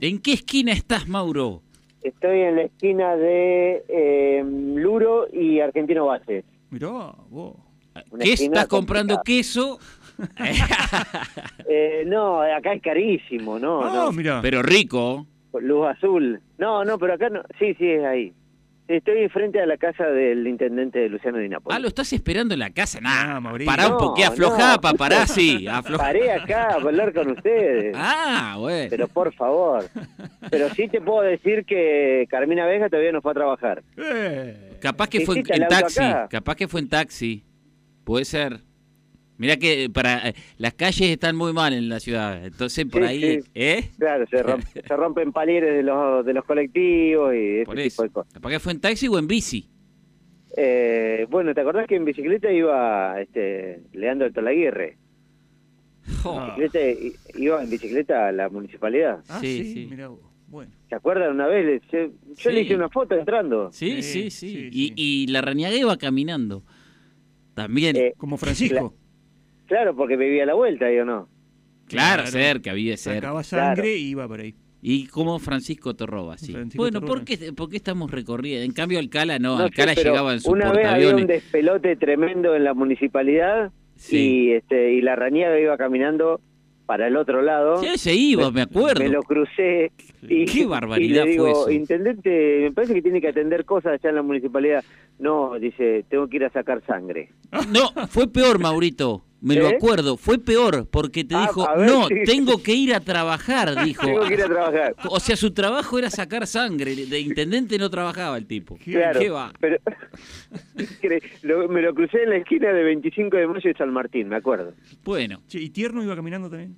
¿En qué esquina estás, Mauro? Estoy en la esquina de eh, Luro y Argentino Bases. Mirá, vos. Una ¿Qué estás comprando complicada. queso? Eh, no, acá es carísimo, no, Ah, no. mirá. Pero rico. Luz azul. No, no, pero acá no. Sí, sí, es ahí. Estoy frente a la casa del intendente de Luciano Di Napoli. Ah, lo estás esperando en la casa. Nah, Ah, Mauricio. pará un poquito, aflojá, no. paparazzi. aflojá. Paré acá a hablar con ustedes. Ah, bueno. Pero por favor. Pero sí te puedo decir que Carmina Vega todavía no fue a trabajar. Eh. Capaz que fue en, taxi. acá. Capaz que fue en taxi. Puede ser. Mira que para eh, las calles están muy mal en la ciudad. Entonces por Sí, ahí, sí. ¿eh? Claro, se, romp- se rompen palieres de los, de los colectivos y ese Por tipo eso. de cosas. Capaz que fue en taxi o en bici. Eh, bueno, ¿te acordás que en bicicleta iba este, Leandro Tolaguirre? I- iba en bicicleta a la municipalidad. Ah, Sí, sí, sí. mirá vos. Bueno. ¿Se acuerdan una vez? Yo Sí. le hice una foto entrando. Sí, Sí, sí, sí. sí, y, sí. y la Rañague va caminando. También. Eh, Como Francisco. Claro, porque vivía a la vuelta, ¿y o no? claro, claro. cerca, vive cerca. Sacaba sangre Claro. y iba por ahí. Y como Francisco Torroba, sí. Francisco bueno, Torroba. ¿por qué, ¿por qué estamos recorriendo? En cambio, Alcala no, No Alcala pero llegaba en su Una vez había un despelote tremendo en la municipalidad Sí. y este y la Rañaga iba caminando para el otro lado. Sí, se iba, me acuerdo. Me lo crucé y, Qué barbaridad y le digo, fue eso. intendente, me parece que tiene que atender cosas allá en la municipalidad. No, dice, tengo que ir a sacar sangre. No, fue peor, Maurito. Me lo ¿Eh? acuerdo, fue peor porque te Ah, dijo, no, tengo que ir a trabajar, dijo. Tengo que ir a trabajar. O sea, su trabajo era sacar sangre. De intendente no trabajaba el tipo. Claro, ¿Qué va? pero Cre- lo- me lo crucé en la esquina de 25 de mayo y San Martín, me acuerdo. Bueno, Che, ¿y Tierno iba caminando también?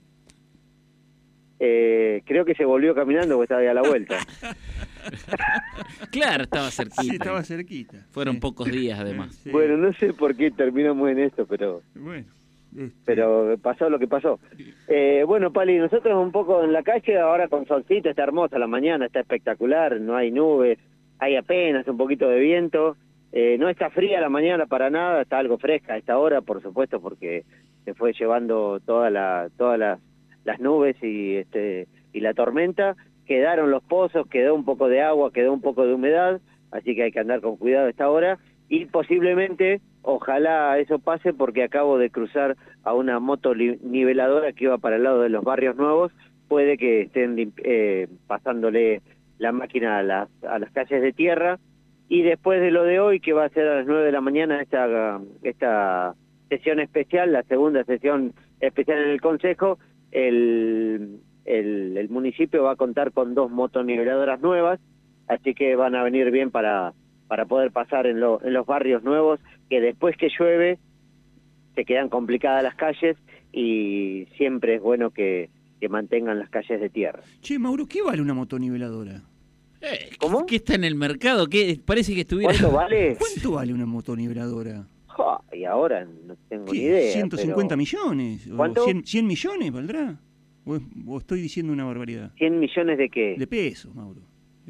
Eh, creo que se volvió caminando porque estaba ahí a la vuelta. claro, estaba cerquita. Sí, estaba cerquita. Fueron Sí. pocos días, además. Sí. Bueno, no sé por qué terminamos en esto, pero Bueno. Este, pero pasó lo que pasó. Eh, bueno, Pali, nosotros un poco en la calle, ahora con solcito, está hermosa la mañana, está espectacular, no hay nubes, hay apenas un poquito de viento. Eh, no está fría la mañana para nada, está algo fresca esta hora, por supuesto, porque se fue llevando la, todas las, las nubes y, este, y la tormenta. Quedaron los pozos, quedó un poco de agua, quedó un poco de humedad, así que hay que andar con cuidado a esta hora. Y posiblemente, ojalá eso pase, porque acabo de cruzar a una moto niveladora que iba para el lado de los barrios nuevos. Puede que estén eh, pasándole la máquina a las, a las calles de tierra. Y después de lo de hoy, que va a ser a las 9 de la mañana, esta, esta sesión especial, la segunda sesión especial en el Consejo, el, el, el municipio va a contar con dos motoniveladoras nuevas, así que van a venir bien para, para poder pasar en, lo- en los barrios nuevos, que después que llueve se quedan complicadas las calles y siempre es bueno que, que mantengan las calles de tierra. Che, Mauro, ¿qué vale una motoniveladora? Eh, ¿Cómo? ¿Qué está en el mercado? ¿Qué? Parece que estuviera... ¿Cuánto vale? ¿Cuánto vale una motoniveladora? Y ahora no tengo ni idea. 150 pero millones. ¿O ¿Cuánto? 100, 100 millones valdrá? ¿O, es- o estoy diciendo una barbaridad? ¿100 millones de qué? De pesos, Mauro.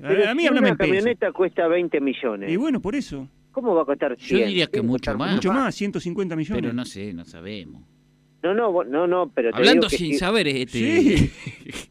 A, Pero a mí si háblame una en pesos. camioneta cuesta 20 millones. Y bueno, por eso. ¿Cómo va a costar 100? Yo diría que mucho más. Mucho más, 150 millones. Pero no sé, no sabemos. No, no, no, no, pero te Hablando digo que sin si- saber, este... Sí.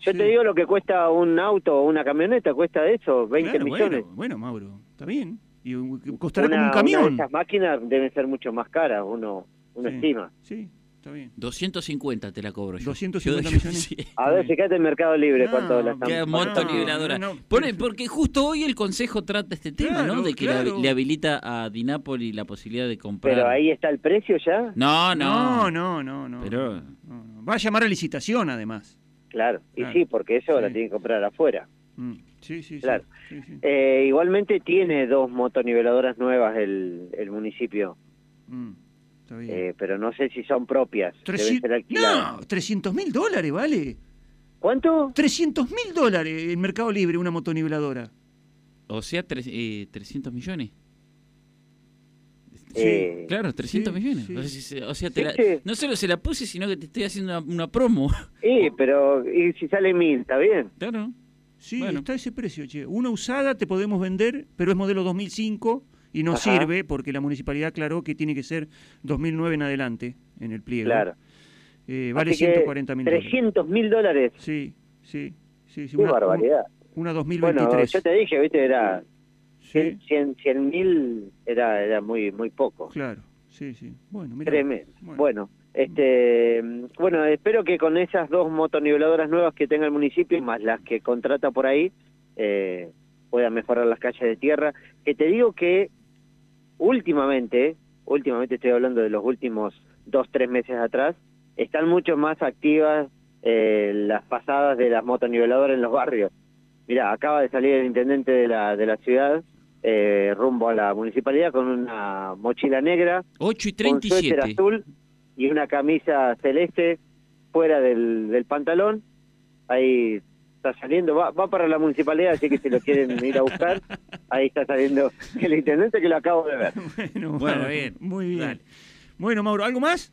yo sí. te digo lo que cuesta un auto o una camioneta, cuesta eso, 20 Claro, millones. Bueno, bueno, Mauro, está bien. Y costará Una- como un una camión. de esas máquinas deben ser mucho más caras, uno, uno Sí. estima. Sí, está bien. 250 te la cobro yo. 250 Yo- millones. sí. A ver, fíjate en Mercado Libre No, cuánto la están Qué pagando. motoniveladora. no, no, Pone- pero- porque justo hoy el Consejo trata este tema, ¿no? De que le- claro. le, habilita a Dinápoli la posibilidad de comprar. Pero ahí está el precio ya. No, no. No, no, no, no. Pero- No, no. Va a llamar a licitación, además. Claro, y Claro. sí, porque eso la Sí. tienen que comprar afuera. Mm, Sí, sí, sí. Claro. Sí, sí. Eh, igualmente tiene dos motoniveladoras nuevas el, el municipio, Mm. Eh, pero no sé si son propias. Deben ser no, 300 mil dólares, ¿vale? ¿Cuánto? 300 mil dólares en Mercado Libre una motoniveladora. O sea, tres- eh, 300 millones. Eh, Claro, 300 sí, millones. sí. O sea, o sea, te Sí, la- sí. no solo se la puse, sino que te estoy haciendo una, una promo. Sí, pero y si sale mil, ¿está bien? Claro. Sí, Bueno. está ese precio, che. Una usada te podemos vender, pero es modelo 2005 y no Ajá. sirve porque la municipalidad aclaró que tiene que ser 2009 en adelante en el pliego. Claro. Eh, vale Así que 140 mil dólares. 300 mil dólares. Sí, sí, sí, sí, Qué una, barbaridad. Una Bueno, 2023. yo te dije, viste, era sí, 100 mil, era, era muy muy poco. claro. Sí, sí. Bueno, mira. Tremendo. Bueno. Bueno, este, bueno, espero que con esas dos motoniveladoras nuevas que tenga el municipio, más las que contrata por ahí, eh, pueda mejorar las calles de tierra. Que te digo que últimamente, últimamente estoy hablando de los últimos dos, tres meses atrás, están mucho más activas eh, las pasadas de las motoniveladoras en los barrios. Mira, acaba de salir el intendente de la, de la ciudad eh, rumbo a la municipalidad con una mochila negra, 8 y un suéter 37. azul y una camisa celeste fuera del, del pantalón. Ahí está saliendo, va, va para la municipalidad, así que si lo quieren ir a buscar, ahí está saliendo el intendente que lo acabo de ver. Bueno, Bueno, bien. Muy bien. Dale. Bueno, Mauro, ¿algo más?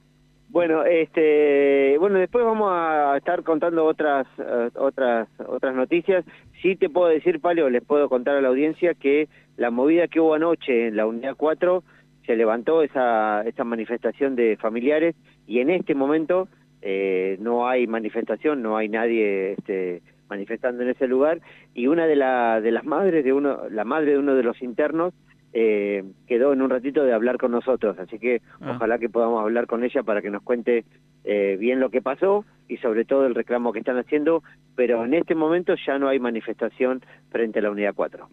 Bueno, este, bueno, después vamos a estar contando otras, eh, otras, otras noticias. Sí te puedo decir, Palio, les puedo contar a la audiencia que la movida que hubo anoche en la unidad 4 se levantó esa, esa manifestación de familiares y en este momento eh, no hay manifestación, no hay nadie este, manifestando en ese lugar y una de, la, de las madres de uno, la madre de uno de los internos eh, quedó en un ratito de hablar con nosotros, así que Ah. ojalá que podamos hablar con ella para que nos cuente eh, bien lo que pasó y sobre todo el reclamo que están haciendo, pero en este momento ya no hay manifestación frente a la unidad 4.